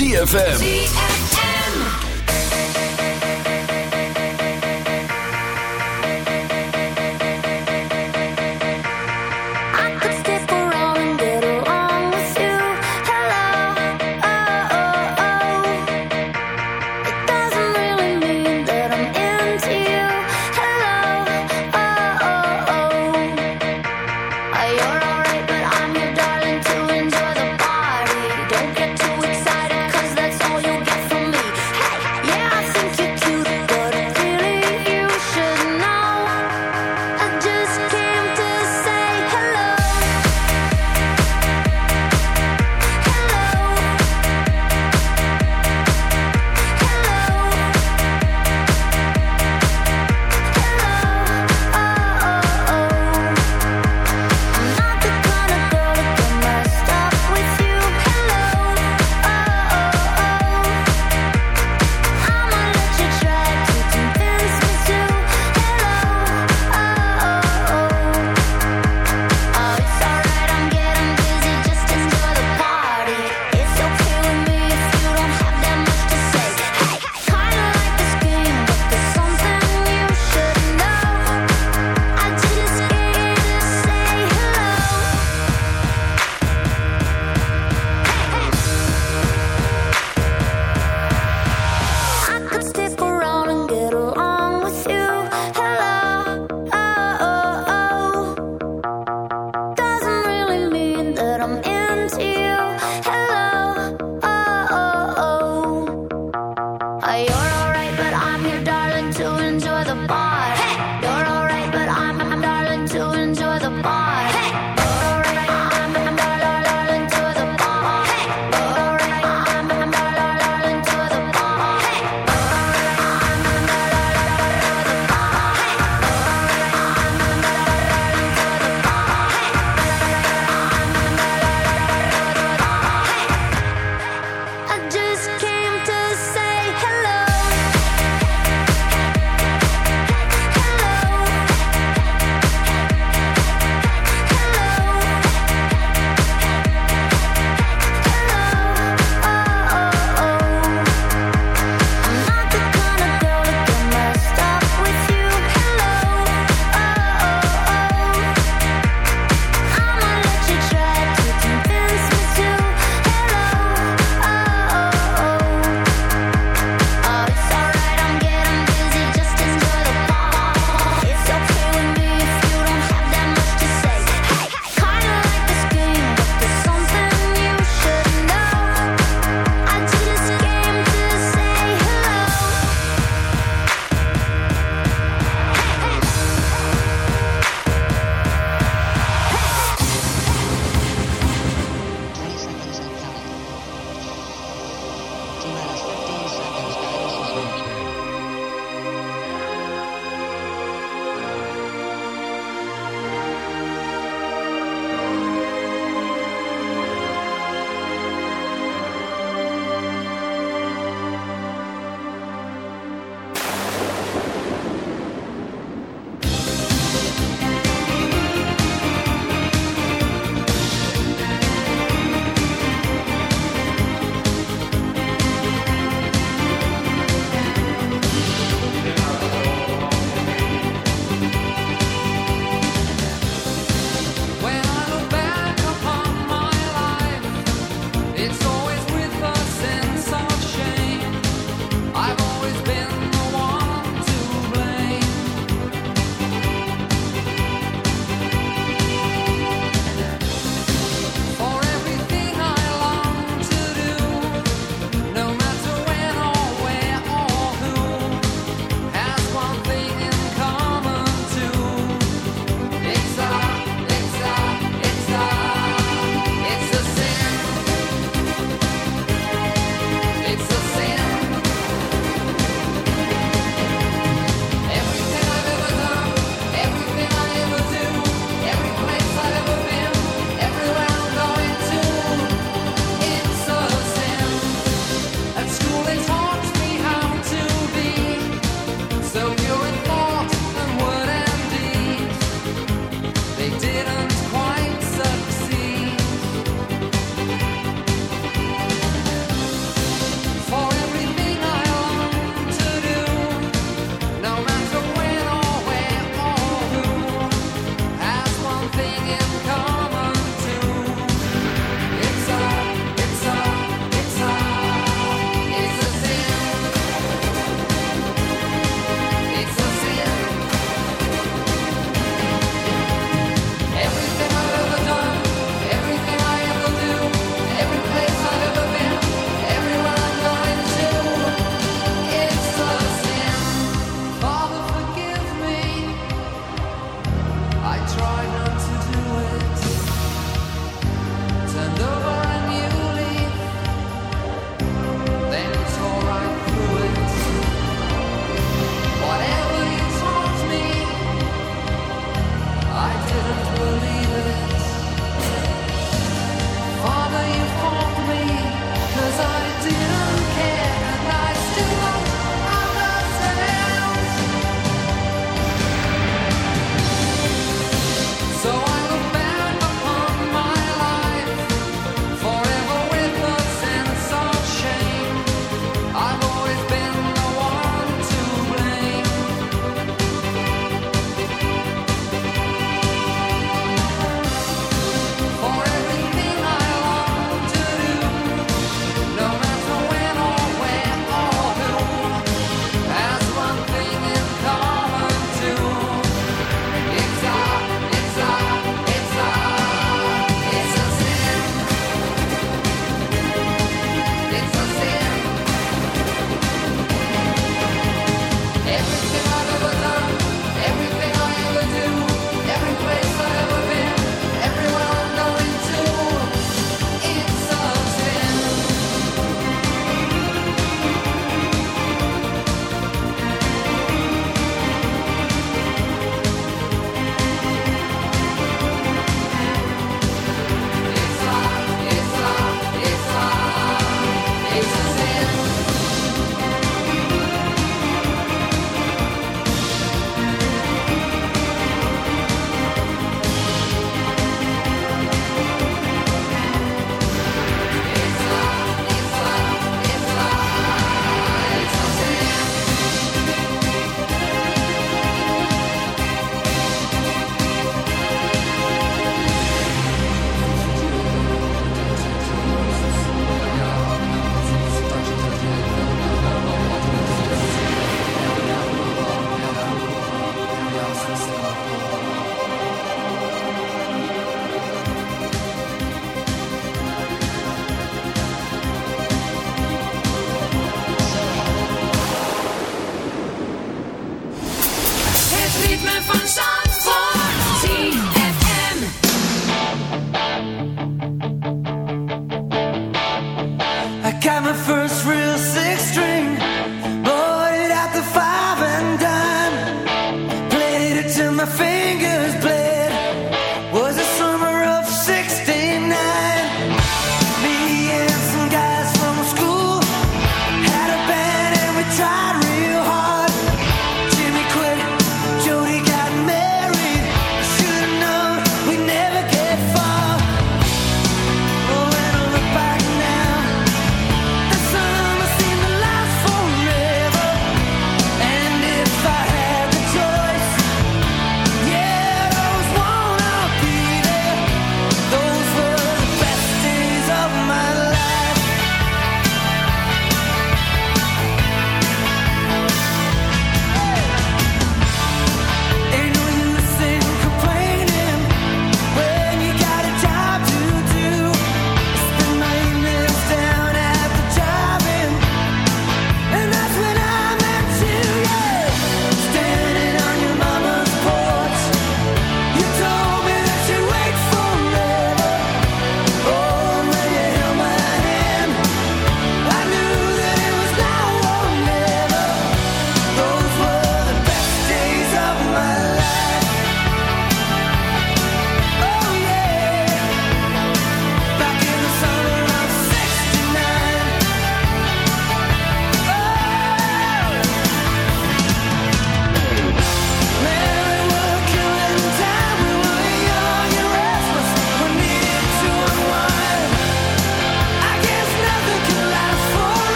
ZFM.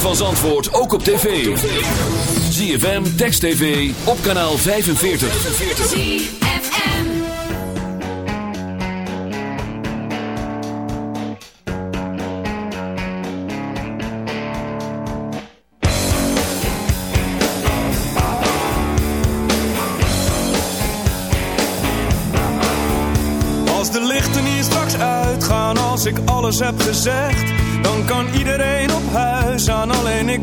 Van Zandvoort ook op tv. ZFM, Text TV, op kanaal 45. ZFM Als de lichten hier straks uitgaan, als ik alles heb gezegd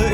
ik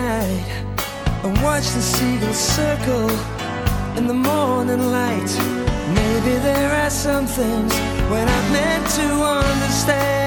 night and watch the seagulls circle in the morning light. Maybe there are some things when I'm meant to understand.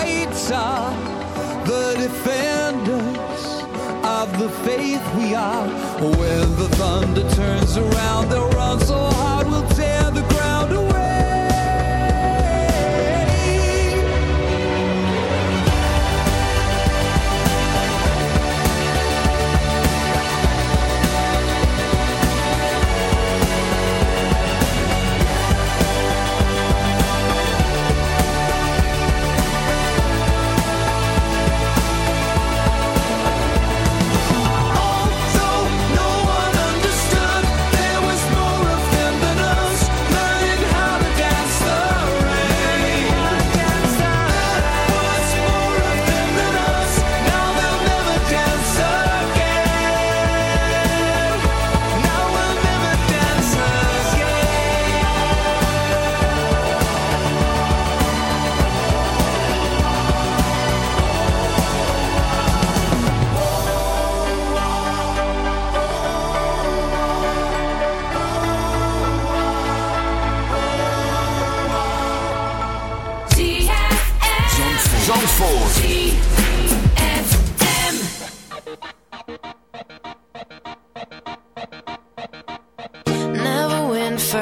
knights are the defenders of the faith we are. When the thunder turns around, they'll run so hard we'll tear.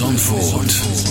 Zandvoort.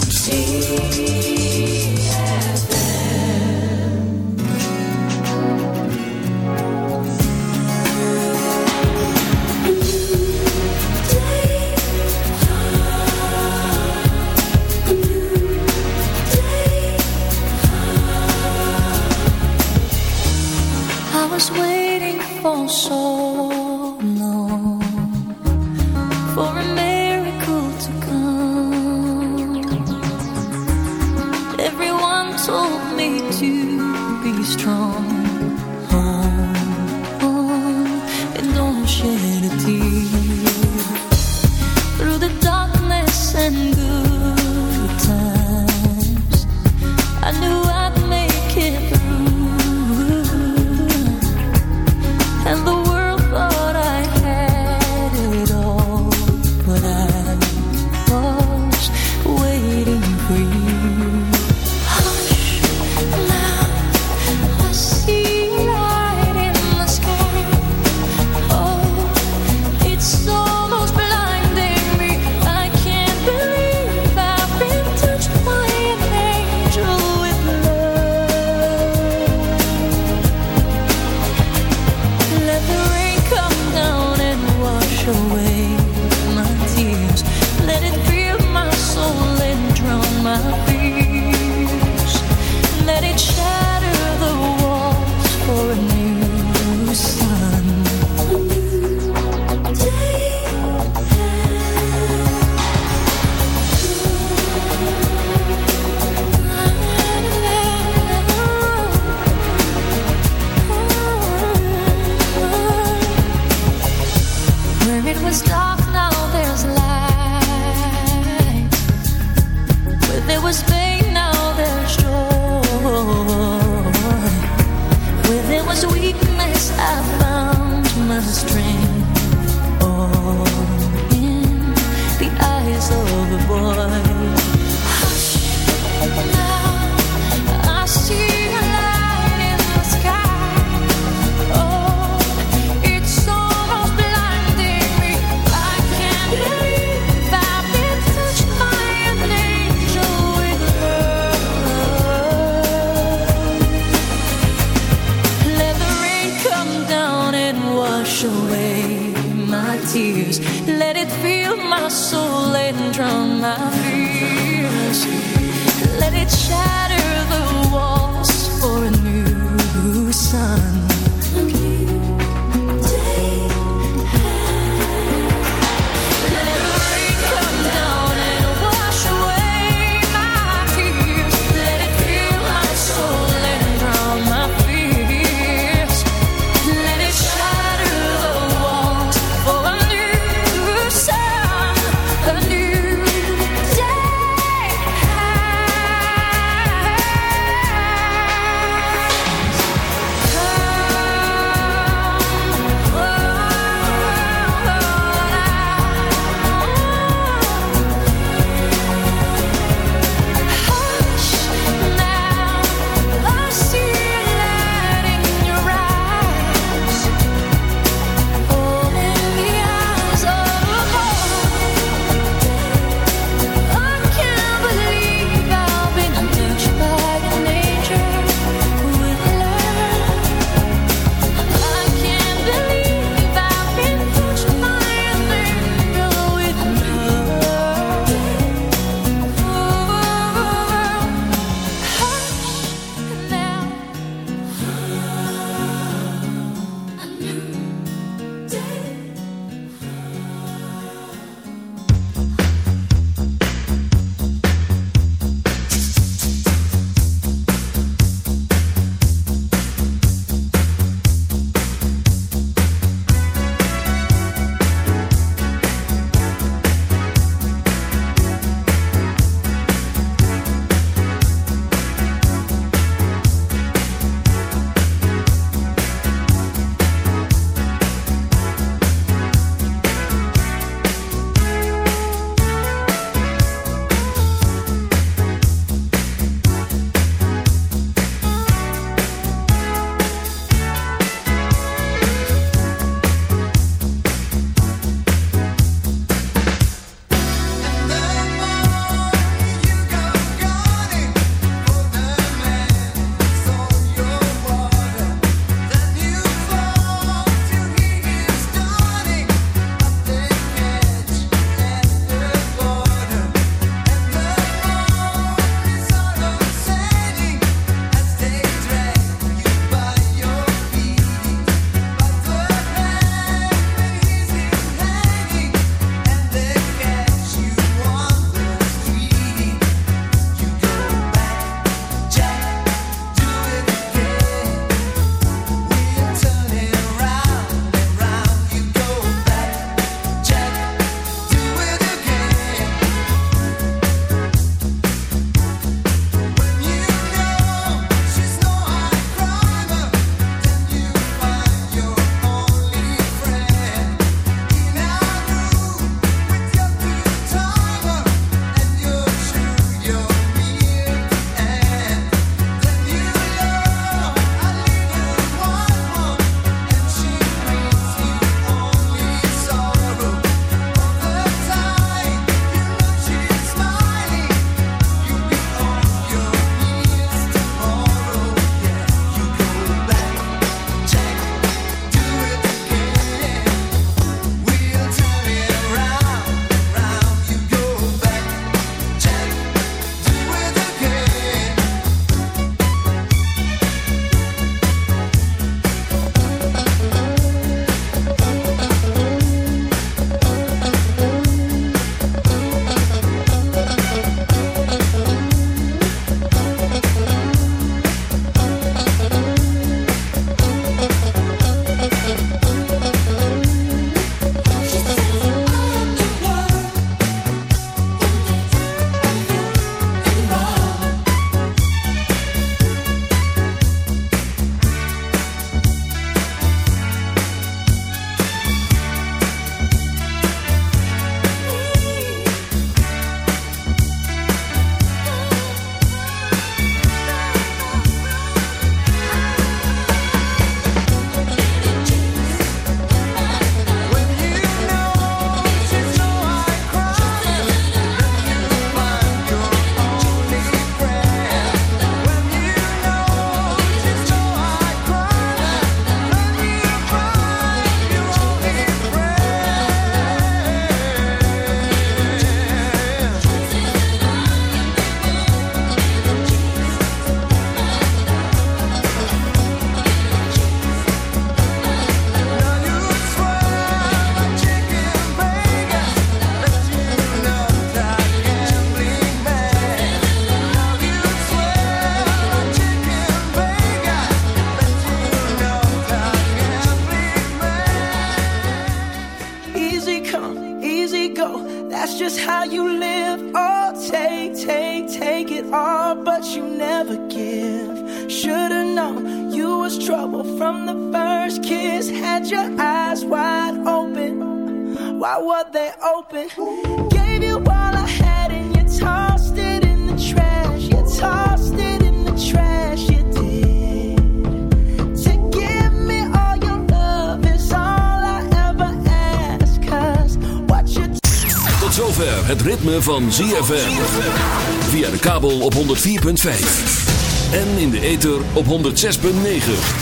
ZFM. Via de kabel op 104.5. En in de ether op 106.9.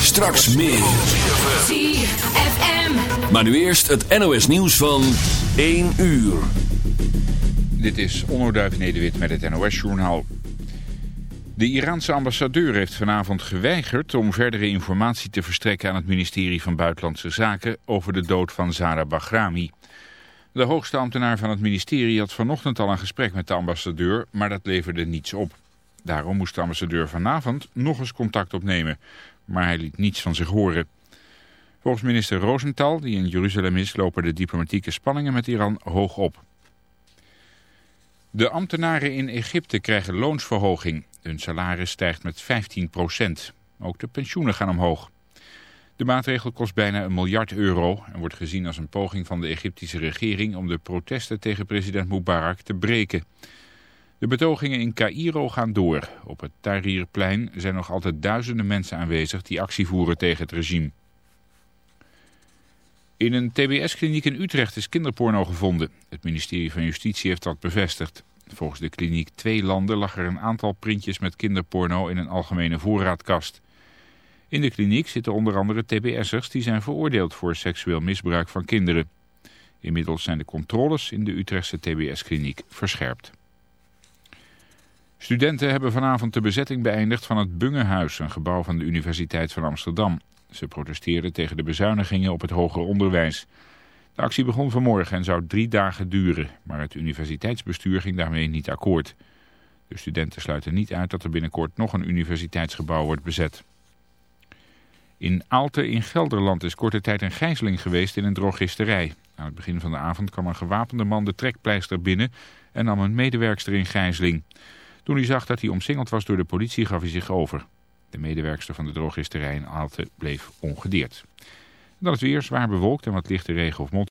Straks meer. ZFM. Maar nu eerst het NOS nieuws van 1 uur. Dit is Onno Nederwit met het NOS-journaal. De Iraanse ambassadeur heeft vanavond geweigerd om verdere informatie te verstrekken aan het ministerie van Buitenlandse Zaken over de dood van Zara Bahrami. De hoogste ambtenaar van het ministerie had vanochtend al een gesprek met de ambassadeur, maar dat leverde niets op. Daarom moest de ambassadeur vanavond nog eens contact opnemen, maar hij liet niets van zich horen. Volgens minister Rosenthal, die in Jeruzalem is, lopen de diplomatieke spanningen met Iran hoog op. De ambtenaren in Egypte krijgen loonsverhoging. Hun salaris stijgt met 15 procent. Ook de pensioenen gaan omhoog. De maatregel kost bijna een miljard euro en wordt gezien als een poging van de Egyptische regering om de protesten tegen president Mubarak te breken. De betogingen in Cairo gaan door. Op het Tahrirplein zijn nog altijd duizenden mensen aanwezig die actie voeren tegen het regime. In een tbs-kliniek in Utrecht is kinderporno gevonden. Het ministerie van Justitie heeft dat bevestigd. Volgens de kliniek Twee Landen lag er een aantal printjes met kinderporno in een algemene voorraadkast. In de kliniek zitten onder andere tbs'ers die zijn veroordeeld voor seksueel misbruik van kinderen. Inmiddels zijn de controles in de Utrechtse tbs-kliniek verscherpt. Studenten hebben vanavond de bezetting beëindigd van het Bungehuis, een gebouw van de Universiteit van Amsterdam. Ze protesteerden tegen de bezuinigingen op het hoger onderwijs. De actie begon vanmorgen en zou drie dagen duren, maar het universiteitsbestuur ging daarmee niet akkoord. De studenten sluiten niet uit dat er binnenkort nog een universiteitsgebouw wordt bezet. In Aalten in Gelderland is korte tijd een gijzeling geweest in een drogisterij. Aan het begin van de avond kwam een gewapende man de trekpleister binnen en nam een medewerkster in gijzeling. Toen hij zag dat hij omsingeld was door de politie gaf hij zich over. De medewerkster van de drogisterij in Aalten bleef ongedeerd. Dan het weer zwaar bewolkt en wat lichte regen of mot.